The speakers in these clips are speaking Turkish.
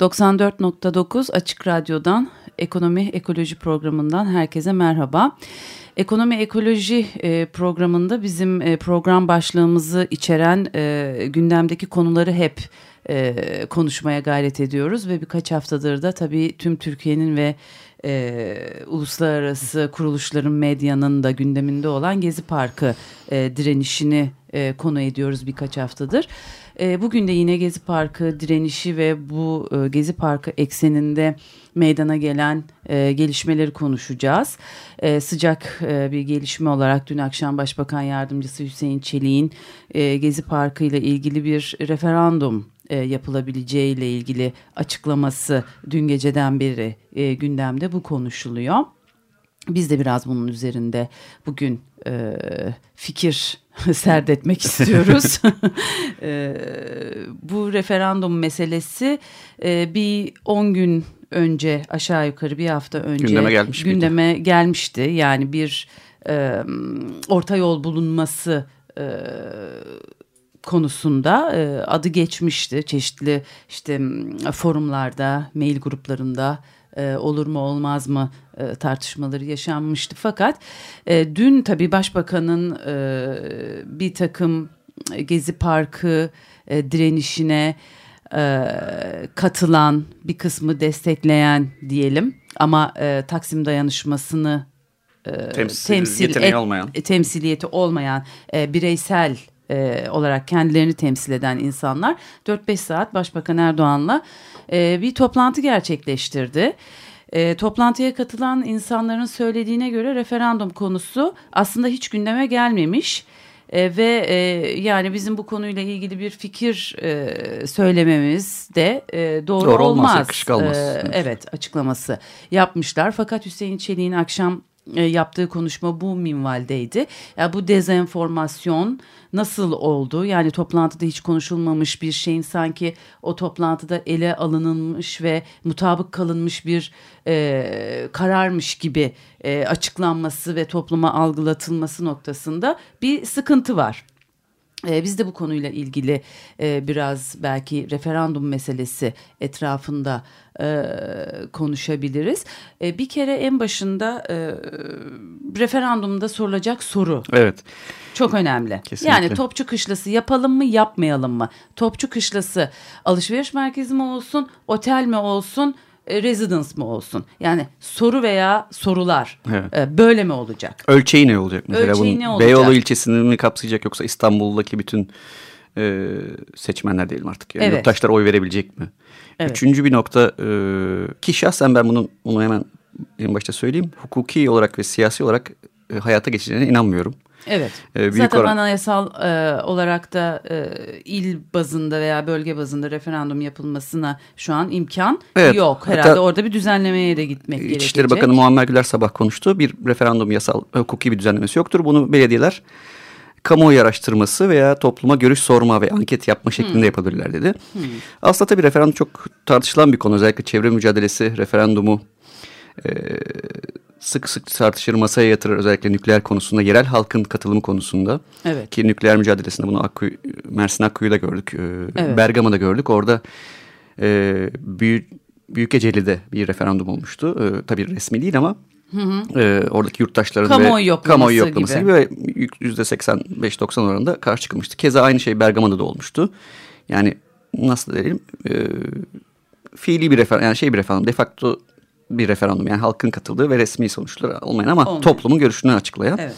94.9 Açık Radyo'dan Ekonomi Ekoloji programından herkese merhaba. Ekonomi Ekoloji e, programında bizim e, program başlığımızı içeren e, gündemdeki konuları hep konuşmaya gayret ediyoruz ve birkaç haftadır da tabii tüm Türkiye'nin ve uluslararası kuruluşların medyanın da gündeminde olan Gezi Parkı direnişini konu ediyoruz birkaç haftadır. E, bugün de yine Gezi Parkı direnişi ve bu e, Gezi Parkı ekseninde meydana gelen e, gelişmeleri konuşacağız. E, sıcak e, bir gelişme olarak dün akşam Başbakan Yardımcısı Hüseyin Çelik'in e, Gezi Parkı ile ilgili bir referandum e, yapılabileceği ile ilgili açıklaması dün geceden beri e, gündemde bu konuşuluyor. Biz de biraz bunun üzerinde bugün e, fikir serdetmek istiyoruz. e, bu referandum meselesi e, bir 10 gün önce aşağı yukarı bir hafta önce gündeme, gelmiş gündeme miydi? gelmişti. Yani bir e, orta yol bulunması e, konusunda e, adı geçmişti. Çeşitli işte forumlarda, mail gruplarında e, olur mu olmaz mı e, tartışmaları yaşanmıştı. Fakat e, dün tabii başbakanın e, bir takım Gezi Parkı e, direnişine e, katılan bir kısmı destekleyen diyelim ama e, Taksim dayanışmasını e, temsil, temsil et, olmayan. temsiliyeti olmayan e, bireysel e, olarak kendilerini temsil eden insanlar 4-5 saat Başbakan Erdoğan'la e, bir toplantı gerçekleştirdi. E, toplantıya katılan insanların söylediğine göre referandum konusu aslında hiç gündeme gelmemiş. E, ve e, yani bizim bu konuyla ilgili bir fikir e, söylememiz de e, doğru, doğru olmaz. olmaz e, evet açıklaması yapmışlar. Fakat Hüseyin Çelik'in akşam e, yaptığı konuşma bu minvaldeydi. Ya bu dezenformasyon nasıl oldu? Yani toplantıda hiç konuşulmamış bir şeyin sanki o toplantıda ele alınılmış ve mutabık kalınmış bir e, kararmış gibi e, açıklanması ve topluma algılatılması noktasında bir sıkıntı var. Ee, biz de bu konuyla ilgili e, biraz belki referandum meselesi etrafında e, konuşabiliriz. E, bir kere en başında referandumda sorulacak soru. Evet. Çok önemli. Kesinlikle. Yani Topçu Kışlası yapalım mı yapmayalım mı? Topçu Kışlası alışveriş merkezi mi olsun, otel mi olsun? E, residence mı olsun? Yani soru veya sorular evet. E, böyle mi olacak? Ölçeği ne olacak? Mesela Ölçeği bunun ne olacak? Beyoğlu ilçesini mi kapsayacak yoksa İstanbul'daki bütün e, seçmenler diyelim artık. Yani evet. Yurttaşlar oy verebilecek mi? Evet. Üçüncü bir nokta e, ki şahsen ben bunu, bunu hemen en başta söyleyeyim. Hukuki olarak ve siyasi olarak e, hayata geçeceğine inanmıyorum. Evet. Ee, büyük Zaten oran... anayasal e, olarak da e, il bazında veya bölge bazında referandum yapılmasına şu an imkan evet. yok. Herhalde Hatta, orada bir düzenlemeye de gitmek İçişleri gerekecek. İçişleri Bakanı Muammer Güler sabah konuştu. Bir referandum yasal hukuki bir düzenlemesi yoktur. Bunu belediyeler kamuoyu araştırması veya topluma görüş sorma ve anket yapma şeklinde hmm. yapabilirler dedi. Hmm. Aslında tabii referandum çok tartışılan bir konu. Özellikle çevre mücadelesi referandumu e, sık sık tartışır masaya yatırır özellikle nükleer konusunda yerel halkın katılımı konusunda. Evet. Ki nükleer mücadelesinde bunu Akkuyu, Mersin Akkuyu'da gördük. E, evet. Bergama'da gördük. Orada e, Büyük, Büyükeceli'de bir referandum olmuştu. E, tabii resmi değil ama Hı hı. E, oradaki yurttaşların kamuoyu yoklaması, kamuoyu yoklaması gibi. gibi ve %85-90 oranında karşı çıkılmıştı. Keza aynı şey Bergama'da da olmuştu. Yani nasıl diyelim e, fiili bir referandum yani şey bir referandum de facto bir referandum yani halkın katıldığı ve resmi sonuçları olmayan ama Olmayan. toplumun görüşünü açıklayan. Evet.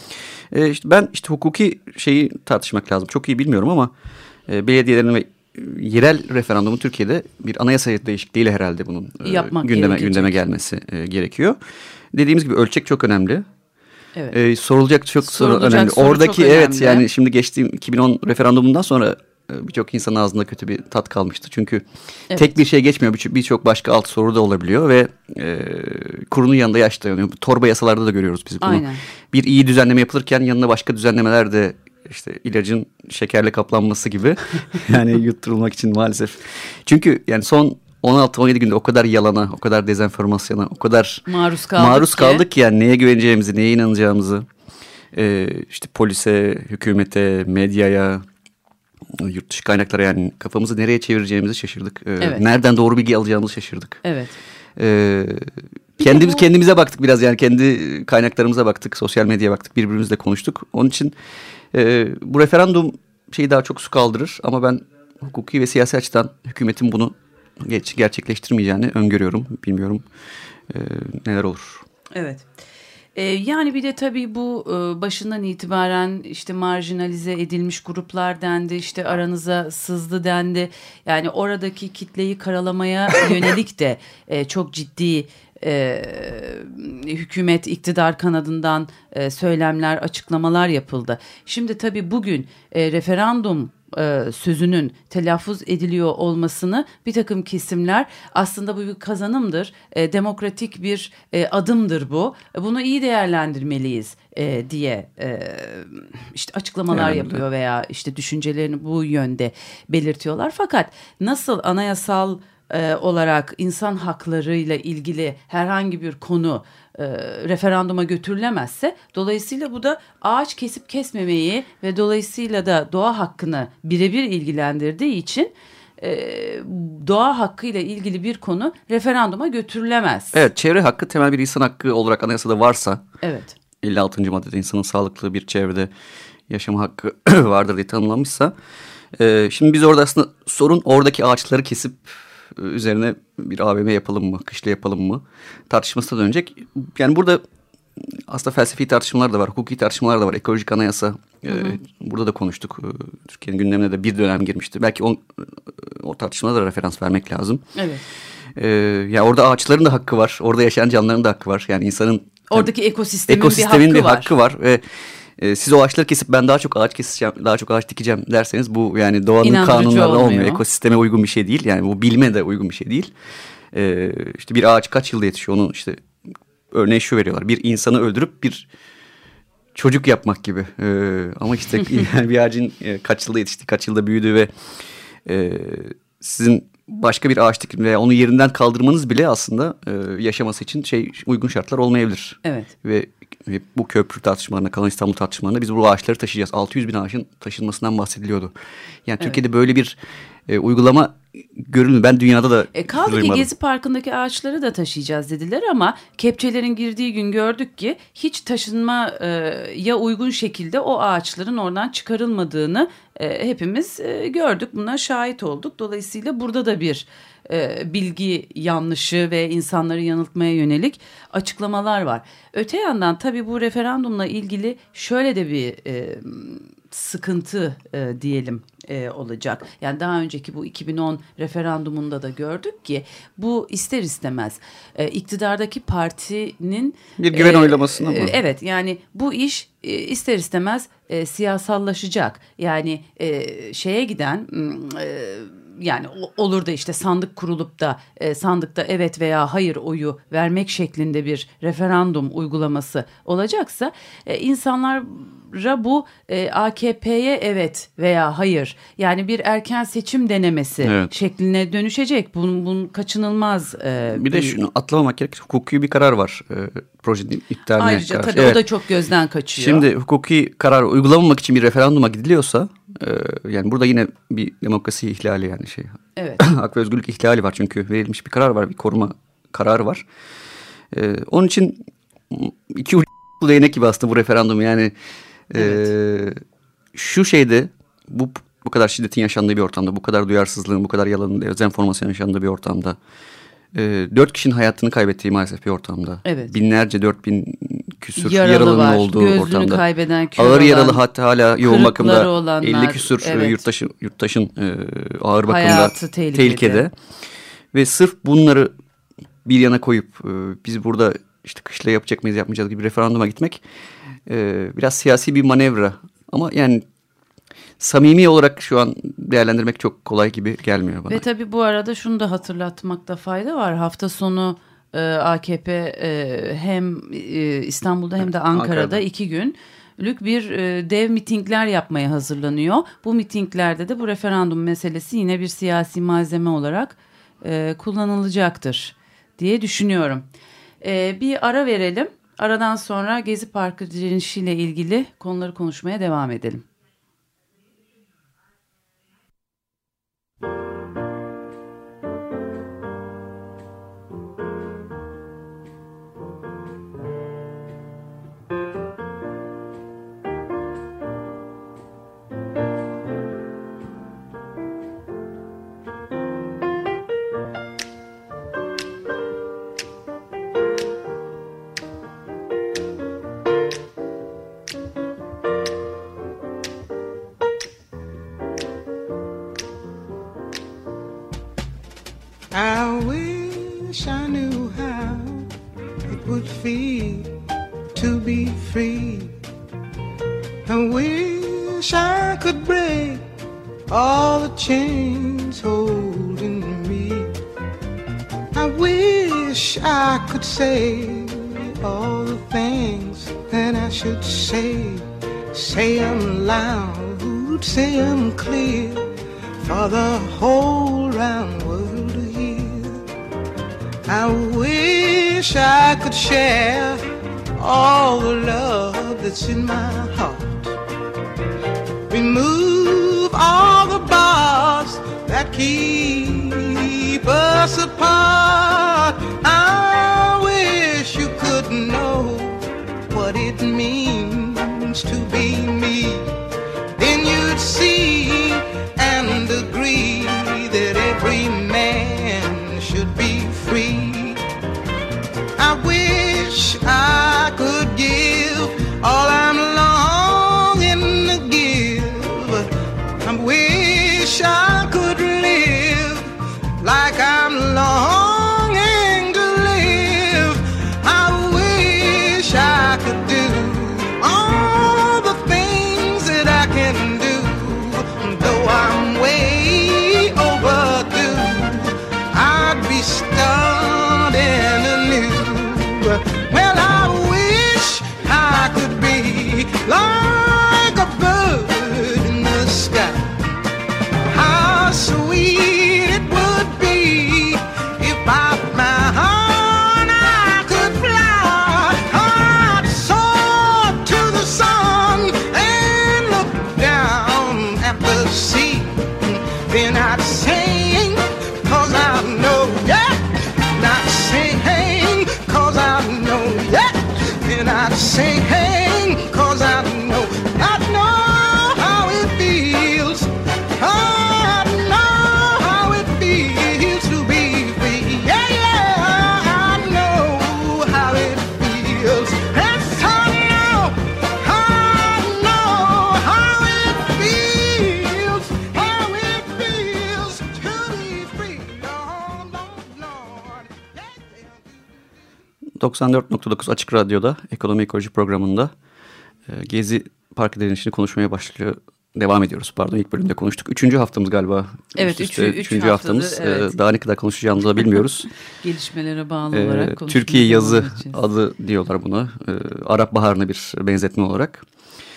E, işte ben işte hukuki şeyi tartışmak lazım. Çok iyi bilmiyorum ama e, belediyelerin ve yerel referandumu Türkiye'de bir anayasa değişikliğiyle herhalde bunun e, gündeme gündeme gelmesi e, gerekiyor. Dediğimiz gibi ölçek çok önemli. Evet. Ee, sorulacak çok soru önemli. Soru Oradaki çok evet önemli. yani şimdi geçtiğim 2010 referandumundan sonra e, birçok insanın ağzında kötü bir tat kalmıştı. Çünkü evet. tek bir şey geçmiyor. Birçok başka alt soru da olabiliyor ve e, kurunun yanında yaş dayanıyor. Torba yasalarda da görüyoruz biz bunu. Aynen. Bir iyi düzenleme yapılırken yanına başka düzenlemeler de işte ilacın şekerle kaplanması gibi yani yutturulmak için maalesef. Çünkü yani son 16-17 günde o kadar yalana, o kadar dezenformasyona, o kadar maruz kaldık, maruz ki. kaldık ki yani neye güveneceğimizi, neye inanacağımızı e, işte polise, hükümete, medyaya, yurt dışı kaynaklara yani kafamızı nereye çevireceğimizi şaşırdık. E, evet. Nereden doğru bilgi alacağımızı şaşırdık. Evet. E, kendimiz kendimize baktık biraz yani kendi kaynaklarımıza baktık, sosyal medyaya baktık, birbirimizle konuştuk. Onun için e, bu referandum şeyi daha çok su kaldırır ama ben hukuki ve siyasi açıdan hükümetin bunu geç gerçekleştirmeyeceğini öngörüyorum. Bilmiyorum e, neler olur. Evet. Ee, yani bir de tabii bu e, başından itibaren işte marjinalize edilmiş gruplar dendi, işte aranıza sızdı dendi. Yani oradaki kitleyi karalamaya yönelik de e, çok ciddi e, hükümet iktidar kanadından e, söylemler, açıklamalar yapıldı. Şimdi tabii bugün e, referandum e, sözünün telaffuz ediliyor olmasını bir takım kesimler aslında bu bir kazanımdır, e, demokratik bir e, adımdır bu. Bunu iyi değerlendirmeliyiz e, diye e, işte açıklamalar yani, yapıyor veya işte düşüncelerini bu yönde belirtiyorlar. Fakat nasıl anayasal e, olarak insan haklarıyla ilgili herhangi bir konu e, referanduma götürülemezse dolayısıyla bu da ağaç kesip kesmemeyi ve dolayısıyla da doğa hakkını birebir ilgilendirdiği için e, doğa hakkıyla ilgili bir konu referanduma götürülemez. Evet çevre hakkı temel bir insan hakkı olarak anayasada varsa evet. 56. maddede insanın sağlıklı bir çevrede yaşam hakkı vardır diye tanımlanmışsa e, şimdi biz orada aslında sorun oradaki ağaçları kesip üzerine bir AVM yapalım mı, kışla yapalım mı tartışmasına dönecek. Yani burada aslında felsefi tartışmalar da var, hukuki tartışmalar da var. Ekolojik anayasa hı hı. E, burada da konuştuk. E, Türkiye'nin gündemine de bir dönem girmişti. Belki o, o tartışmalara da referans vermek lazım. Evet. Ee, ya orada ağaçların da hakkı var. Orada yaşayan canlıların da hakkı var. Yani insanın oradaki ekosistemin, ekosistemin bir hakkı bir hakkı var. var. Ve e, siz o ağaçları kesip ben daha çok ağaç keseceğim, daha çok ağaç dikeceğim derseniz bu yani doğanın İnandırıcı kanunlarına olmuyor. olmuyor. Ekosisteme uygun bir şey değil. Yani bu bilme de uygun bir şey değil. E, işte bir ağaç kaç yılda yetişiyor onun işte örneği şu veriyorlar. Bir insanı öldürüp bir çocuk yapmak gibi. E, ama işte yani bir ağacın e, kaç yılda yetişti, kaç yılda büyüdü ve e, sizin başka bir ağaç dikim veya onu yerinden kaldırmanız bile aslında e, yaşaması için şey uygun şartlar olmayabilir. Evet. Ve ve bu köprü tartışmalarına, Kalan İstanbul tartışmalarına biz bu ağaçları taşıyacağız. 600 bin ağaçın taşınmasından bahsediliyordu. Yani evet. Türkiye'de böyle bir e, uygulama görülmüyor. Ben dünyada da e, Kaldı duymadım. ki Gezi Parkı'ndaki ağaçları da taşıyacağız dediler ama kepçelerin girdiği gün gördük ki hiç taşınmaya uygun şekilde o ağaçların oradan çıkarılmadığını e, hepimiz e, gördük. Buna şahit olduk. Dolayısıyla burada da bir e, bilgi yanlışı ve insanları yanıltmaya yönelik açıklamalar var. Öte yandan tabii bu referandumla ilgili şöyle de bir e, sıkıntı e, diyelim e, olacak. Yani daha önceki bu 2010 referandumunda da gördük ki bu ister istemez e, iktidardaki partinin bir güven e, oylamasına mı? E, evet yani bu iş e, ister istemez e, siyasallaşacak. Yani e, şeye giden e, yani olur da işte sandık kurulup da e, sandıkta evet veya hayır oyu vermek şeklinde bir referandum uygulaması olacaksa e, insanlara bu e, AKP'ye evet veya hayır yani bir erken seçim denemesi evet. şekline dönüşecek. Bunun, bunun kaçınılmaz. E, bir, bir de şunu atlamamak gerek hukuki bir karar var e, projenin iptaline Ayrıca karşı. tabii evet. o da çok gözden kaçıyor. Şimdi hukuki karar uygulamamak için bir referanduma gidiliyorsa ee, yani burada yine bir demokrasi ihlali yani şey. Evet. Hak ve özgürlük ihlali var çünkü verilmiş bir karar var, bir koruma kararı var. Ee, onun için iki ucu değnek gibi aslında bu referandum yani. E, evet. E, şu şeyde bu bu kadar şiddetin yaşandığı bir ortamda, bu kadar duyarsızlığın, bu kadar yalanın, dezenformasyon yaşandığı bir ortamda e, dört kişinin hayatını kaybettiği maalesef bir ortamda. Evet. Binlerce, dört bin küsür Yaralı yaralının var, olduğu gözlüğünü ortamda. kaybeden, kör Ağır olan, yaralı hatta hala yoğun bakımda olanlar, 50 küsür e, evet. yurttaşın, yurttaşın e, ağır bakımda tehlikede. tehlikede. Ve sırf bunları bir yana koyup e, biz burada işte kışla yapacak mıyız yapmayacağız gibi referanduma gitmek e, biraz siyasi bir manevra. Ama yani samimi olarak şu an değerlendirmek çok kolay gibi gelmiyor bana. Ve tabii bu arada şunu da hatırlatmakta fayda var. Hafta sonu e, AKP e, hem e, İstanbul'da hem de Ankara'da, Ankara'da. iki gün lük bir e, dev mitingler yapmaya hazırlanıyor. Bu mitinglerde de bu referandum meselesi yine bir siyasi malzeme olarak e, kullanılacaktır diye düşünüyorum. E, bir ara verelim. Aradan sonra Gezi Parkı direnişiyle ilgili konuları konuşmaya devam edelim. say all the things that I should say. Say them loud, say them clear for the whole round world to hear. I wish I could share all the love that's in my heart. Remove all the bars that keep us apart. I know what it means to be me, then you'd see and agree that every ...94.9 Açık Radyo'da Ekonomi Ekoloji programında... E, ...Gezi Parkı direnişini konuşmaya başlıyor devam ediyoruz. Pardon ilk bölümde konuştuk. Üçüncü haftamız galiba. Evet üç, üç, üçüncü haftamız. Evet. Ee, daha ne kadar konuşacağımızı da bilmiyoruz. Gelişmelere bağlı ee, olarak Türkiye yazı adı diyorlar buna. Ee, Arap Baharı'na bir benzetme olarak.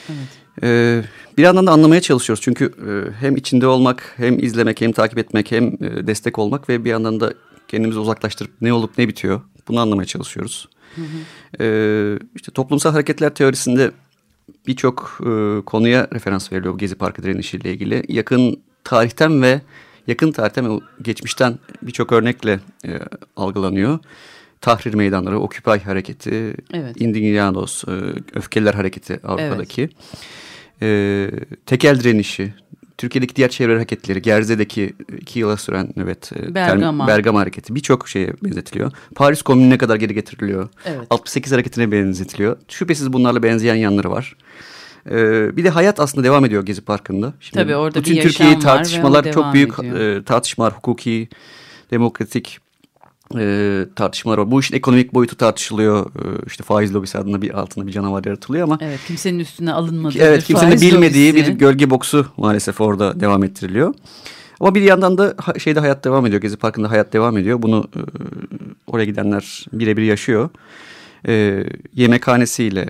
Evet. Ee, bir yandan da anlamaya çalışıyoruz. Çünkü e, hem içinde olmak, hem izlemek, hem takip etmek, hem e, destek olmak ve bir yandan da kendimizi uzaklaştırıp ne olup ne bitiyor bunu anlamaya çalışıyoruz. Hı hı. Ee, işte toplumsal hareketler teorisinde birçok e, konuya referans veriliyor bu Gezi Parkı direnişiyle ilgili. Yakın tarihten ve yakın tarihten ve geçmişten birçok örnekle e, algılanıyor. Tahrir meydanları, Occupy hareketi, evet. Indignados, e, Öfkeliler hareketi Avrupa'daki. Evet. E, tekel direnişi, Türkiye'deki diğer çevre hareketleri, Gerze'deki iki yıla süren nöbet, e, Bergama, Bergama hareketi birçok şeye benzetiliyor. Paris Komünü'ne kadar geri getiriliyor. Evet. 68 hareketine benzetiliyor. Şüphesiz bunlarla benzeyen yanları var. Ee, bir de hayat aslında devam ediyor Gezi Parkı'nda. Şimdi Tabii orada bütün bir Türkiye'yi tartışmalar çok büyük e, tartışmalar, hukuki, demokratik e, tartışmalar var. Bu işin ekonomik boyutu tartışılıyor. E, işte faiz lobisi adına bir altında bir canavar yaratılıyor ama. Evet kimsenin üstüne alınmadığı Evet kimsenin bilmediği lobisi. bir gölge boksu maalesef orada devam ettiriliyor. Ama bir yandan da şeyde hayat devam ediyor. Gezi Parkı'nda hayat devam ediyor. Bunu e, oraya gidenler birebir yaşıyor. E, yemekhanesiyle,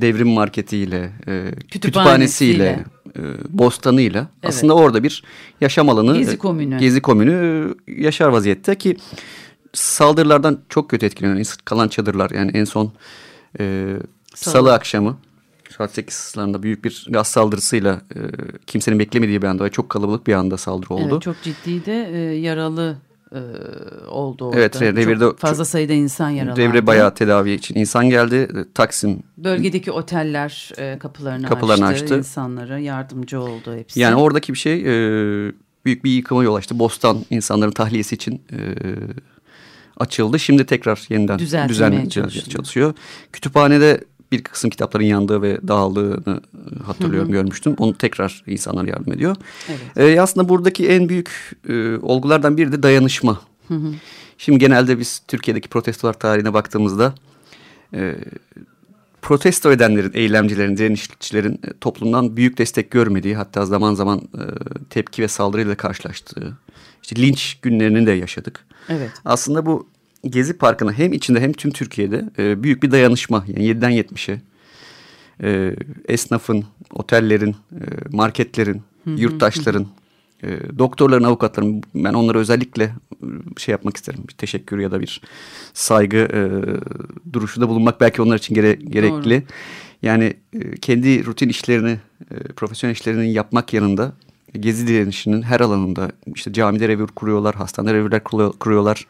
devrim marketiyle, e, kütüphanesiyle, e, bostanıyla evet. aslında orada bir yaşam alanı, gezi komünü, gezi komünü e, yaşar vaziyette ki saldırılardan çok kötü etkileniyor. Kalan çadırlar yani en son e, salı. salı akşamı saat 8 sıralarında büyük bir gaz saldırısıyla e, kimsenin beklemediği bir anda çok kalabalık bir anda saldırı oldu. Evet çok ciddi de e, yaralı e, oldu orada. Evet revirde çok fazla sayıda insan yaralandı. Revire bayağı tedavi için insan geldi. E, Taksim. Bölgedeki oteller e, kapılarını, kapılarını açtı, açtı. insanlara yardımcı oldu hepsi. Yani oradaki bir şey e, büyük bir yıkıma yol açtı. Bostan insanların tahliyesi için e, açıldı. Şimdi tekrar yeniden düzenlemeye çalışıyor. Kütüphanede bir kısım kitapların yandığı ve dağıldığını e, hatırlıyorum, hı hı. görmüştüm. Onu tekrar insanlar yardım ediyor. Evet. Ee, aslında buradaki en büyük e, olgulardan biri de dayanışma. Hı hı. Şimdi genelde biz Türkiye'deki protestolar tarihine baktığımızda e, protesto edenlerin, eylemcilerin, direnişçilerin e, toplumdan büyük destek görmediği hatta zaman zaman e, tepki ve saldırıyla karşılaştığı işte linç günlerini de yaşadık. Evet. Aslında bu Gezi Parkı'na hem içinde hem tüm Türkiye'de e, büyük bir dayanışma yani 7'den 70'e e, esnafın, otellerin, e, marketlerin, yurttaşların, e, doktorların, avukatların ben onlara özellikle e, şey yapmak isterim. Bir teşekkür ya da bir saygı e, duruşunda bulunmak belki onlar için gere, gerekli. Doğru. Yani e, kendi rutin işlerini, e, profesyonel işlerini yapmak yanında gezi direnişinin her alanında işte camide revir kuruyorlar, hastanede revirler kuruyorlar.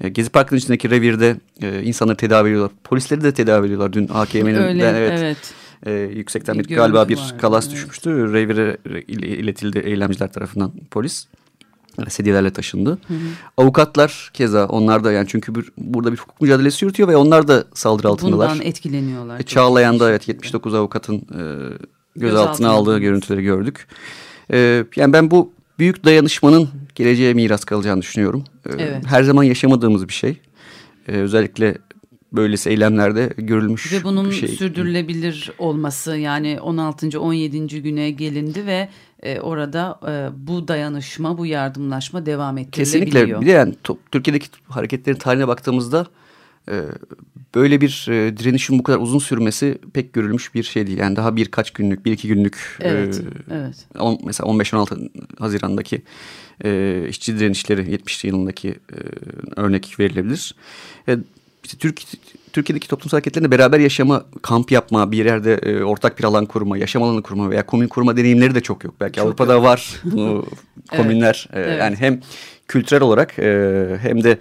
E, Gezi Parkı'nın içindeki revirde e, insanları tedavi ediyorlar. Polisleri de tedavi ediyorlar. Dün AKM'nin evet, evet. E, yüksekten bir, bir galiba bir var, kalas evet. düşmüştü. Revire iletildi eylemciler tarafından polis. Sedyelerle taşındı. Hı hı. Avukatlar keza onlar da yani çünkü bir, burada bir hukuk mücadelesi yürütüyor ve onlar da saldırı altındalar. Bundan etkileniyorlar. E, Çağlayan'da evet 79 avukatın e, gözaltına göz aldığı görüntüleri gördük. E, yani ben bu büyük dayanışmanın geleceğe miras kalacağını düşünüyorum. Ee, evet. Her zaman yaşamadığımız bir şey. Ee, özellikle böylesi eylemlerde görülmüş ve bunun bir şey. sürdürülebilir olması yani 16. 17. güne gelindi ve e, orada e, bu dayanışma, bu yardımlaşma devam ettirilebiliyor. Kesinlikle. Bir de yani Türkiye'deki hareketlerin tarihine baktığımızda böyle bir e, direnişin bu kadar uzun sürmesi pek görülmüş bir şey değil. Yani daha birkaç günlük, bir iki günlük evet, e, evet. On, mesela 15-16 Haziran'daki e, işçi direnişleri 70 yılındaki e, örnek verilebilir. E, işte Türk, Türkiye'deki toplumsal hareketlerinde beraber yaşama, kamp yapma, bir yerde e, ortak bir alan kurma, yaşam alanı kurma veya komün kurma deneyimleri de çok yok. Belki çok Avrupa'da yok. var komünler. evet, e, evet. Yani hem kültürel olarak e, hem de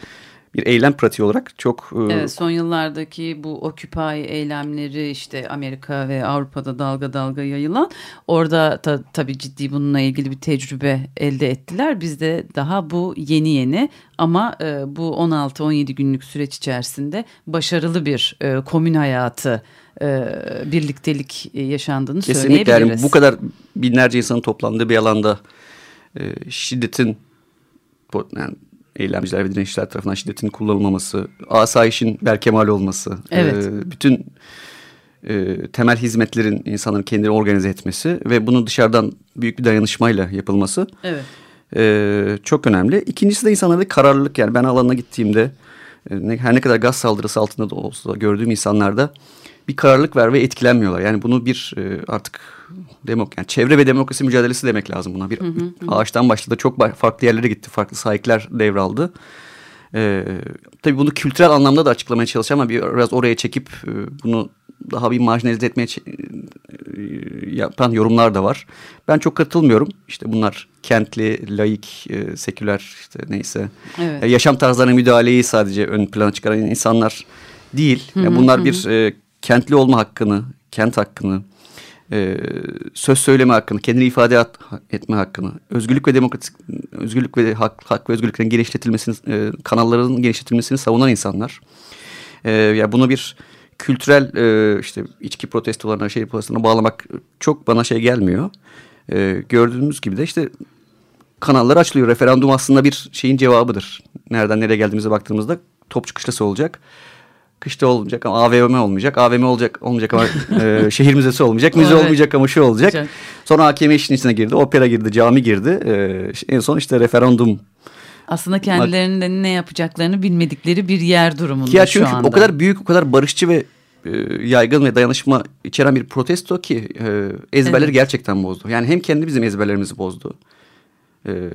bir eylem pratiği olarak çok... E, evet son yıllardaki bu Occupy eylemleri işte Amerika ve Avrupa'da dalga dalga yayılan orada ta, tabii ciddi bununla ilgili bir tecrübe elde ettiler. Bizde daha bu yeni yeni ama e, bu 16-17 günlük süreç içerisinde başarılı bir e, komün hayatı e, birliktelik yaşandığını Kesinlikle söyleyebiliriz. Kesinlikle yani bu kadar binlerce insanın toplandığı bir alanda e, şiddetin yani eylemciler ve direnişçiler tarafından şiddetin kullanılmaması, asayişin berkemal olması, evet. e, bütün e, temel hizmetlerin insanların kendini organize etmesi ve bunu dışarıdan büyük bir dayanışmayla yapılması evet. e, çok önemli. İkincisi de insanlarda kararlılık yani ben alanına gittiğimde e, her ne kadar gaz saldırısı altında da olsa gördüğüm insanlarda bir kararlılık ver ve etkilenmiyorlar. Yani bunu bir e, artık demok yani çevre ve demokrasi mücadelesi demek lazım buna. Bir hı hı hı. ağaçtan başladı çok farklı yerlere gitti. Farklı sahipler devraldı. Ee, tabii bunu kültürel anlamda da açıklamaya çalışacağım ama biraz oraya çekip e, bunu daha bir marjinalize etmeye e, yapan yorumlar da var. Ben çok katılmıyorum. İşte bunlar kentli, laik, e, seküler işte neyse. Evet. E, yaşam tarzlarına müdahaleyi sadece ön plana çıkaran insanlar değil. Hı hı, yani bunlar hı. bir e, kentli olma hakkını, kent hakkını, e, söz söyleme hakkını, kendini ifade at, etme hakkını, özgürlük ve demokratik özgürlük ve hak, hak ve özgürlüklerin genişletilmesini, e, kanalların genişletilmesini savunan insanlar. E, ya yani bunu bir kültürel e, işte içki protestolarına, şey protestolarına bağlamak çok bana şey gelmiyor. E, gördüğümüz gibi de işte kanallar açılıyor. Referandum aslında bir şeyin cevabıdır. nereden nereye geldiğimize baktığımızda Topçu Kışlası olacak. Kışta olmayacak ama AVM olmayacak. AVM olacak olmayacak ama e, şehir müzesi olmayacak. Müze evet. olmayacak ama şu olacak. Güzel. Sonra AKM işin içine girdi. Opera girdi, cami girdi. E, en son işte referandum aslında kendilerinin de ne yapacaklarını bilmedikleri bir yer durumunda ya çünkü şu anda. O kadar büyük, o kadar barışçı ve e, yaygın ve dayanışma içeren bir protesto ki e, ezberleri evet. gerçekten bozdu. Yani hem kendi bizim ezberlerimizi bozdu. E,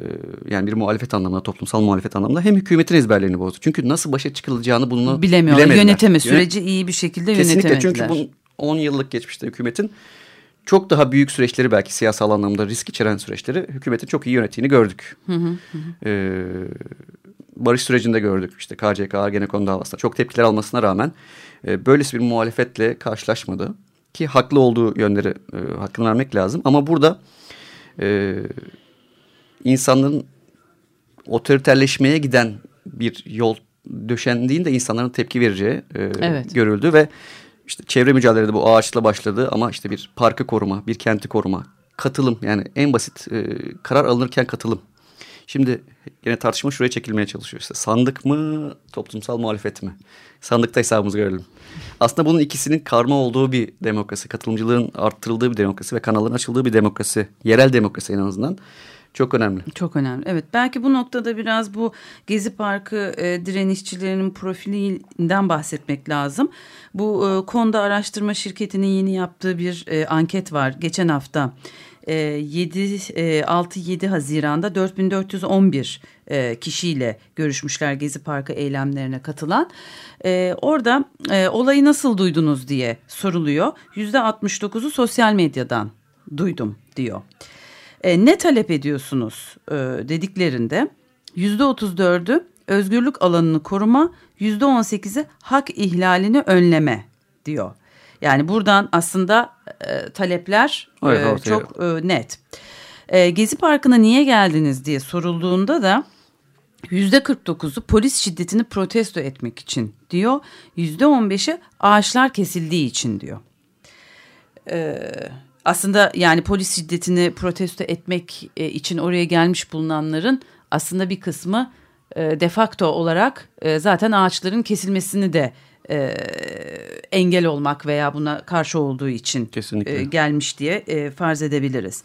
yani bir muhalefet anlamında, toplumsal muhalefet anlamında hem hükümetin ezberlerini bozdu. Çünkü nasıl başa çıkılacağını bunu bilemiyorlar. Yöneteme süreci Yönet iyi bir şekilde Kesinlikle yönetemediler. çünkü bu 10 yıllık geçmişte hükümetin çok daha büyük süreçleri belki siyasal anlamda risk içeren süreçleri hükümetin çok iyi yönettiğini gördük. Hı hı hı. Ee, barış sürecinde gördük işte KCK, Ergenekon davasında çok tepkiler almasına rağmen e, böylesi bir muhalefetle karşılaşmadı. Ki haklı olduğu yönleri e, hakkını vermek lazım ama burada e, insanların otoriterleşmeye giden bir yol döşendiğinde insanların tepki vereceği e, evet. görüldü ve işte çevre mücadelede bu ağaçla başladı ama işte bir parkı koruma, bir kenti koruma, katılım yani en basit e, karar alınırken katılım. Şimdi yine tartışma şuraya çekilmeye çalışıyor. İşte sandık mı, toplumsal muhalefet mi? Sandıkta hesabımızı görelim. Aslında bunun ikisinin karma olduğu bir demokrasi, katılımcılığın arttırıldığı bir demokrasi ve kanalların açıldığı bir demokrasi, yerel demokrasi en azından. Çok önemli. Çok önemli. Evet belki bu noktada biraz bu Gezi Parkı e, direnişçilerinin profilinden bahsetmek lazım. Bu e, Konda Araştırma Şirketi'nin yeni yaptığı bir e, anket var geçen hafta. 7 e, 6-7 e, Haziran'da 4411 e, kişiyle görüşmüşler Gezi Parkı eylemlerine katılan. Orada olayı nasıl duydunuz diye soruluyor. %69'u sosyal medyadan duydum diyor. Ne talep ediyorsunuz dediklerinde %34'ü özgürlük alanını koruma, %18'i hak ihlalini önleme diyor. Yani buradan aslında e, talepler evet, e, çok e, net. E, Gezi Parkı'na niye geldiniz diye sorulduğunda da yüzde 49'u polis şiddetini protesto etmek için diyor. Yüzde 15'i ağaçlar kesildiği için diyor. E, aslında yani polis şiddetini protesto etmek e, için oraya gelmiş bulunanların aslında bir kısmı e, defakto olarak e, zaten ağaçların kesilmesini de e, engel olmak veya buna karşı olduğu için e, gelmiş diye e, farz edebiliriz.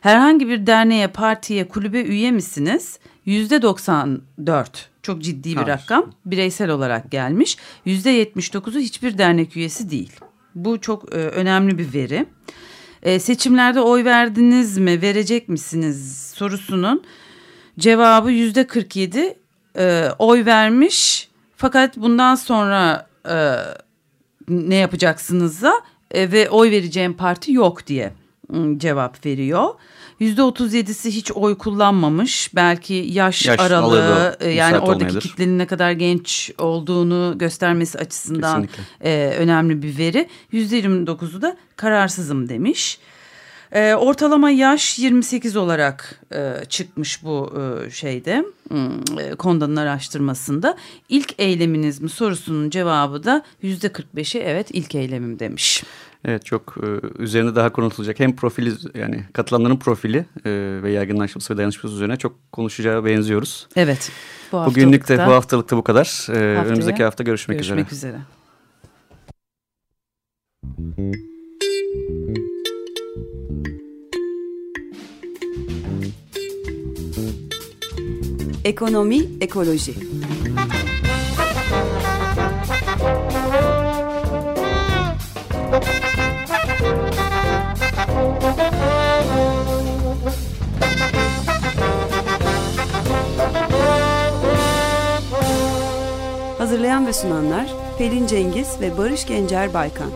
Herhangi bir derneğe, partiye, kulübe üye misiniz? Yüzde 94 çok ciddi bir Hayır. rakam bireysel olarak gelmiş. Yüzde 79'u hiçbir dernek üyesi değil. Bu çok e, önemli bir veri. E, seçimlerde oy verdiniz mi, verecek misiniz sorusunun cevabı yüzde 47 e, oy vermiş. Fakat bundan sonra e, ne yapacaksınızsa e, ve oy vereceğim parti yok diye ıı, cevap veriyor. Yüzde otuz yedisi hiç oy kullanmamış. Belki yaş, yaş aralığı e, yani oradaki olmayabilir. kitlenin ne kadar genç olduğunu göstermesi açısından e, önemli bir veri. Yüzde yirmi dokuzu da kararsızım demiş. E, ortalama yaş 28 olarak e, çıkmış bu e, şeyde hmm, e, Konda'nın araştırmasında. İlk eyleminiz mi sorusunun cevabı da yüzde 45'i evet ilk eylemim demiş. Evet çok e, üzerine daha konuşulacak. Hem profili yani katılanların profili e, ve yaygınlaşması ve dayanışması üzerine çok konuşacağı benziyoruz. Evet. Bu Bugünlük de bu haftalıkta bu kadar. E, önümüzdeki hafta görüşmek, görüşmek üzere. Görüşmek üzere. Ekonomi, ekoloji. Hazırlayan ve sunanlar Pelin Cengiz ve Barış Gencer Baykan.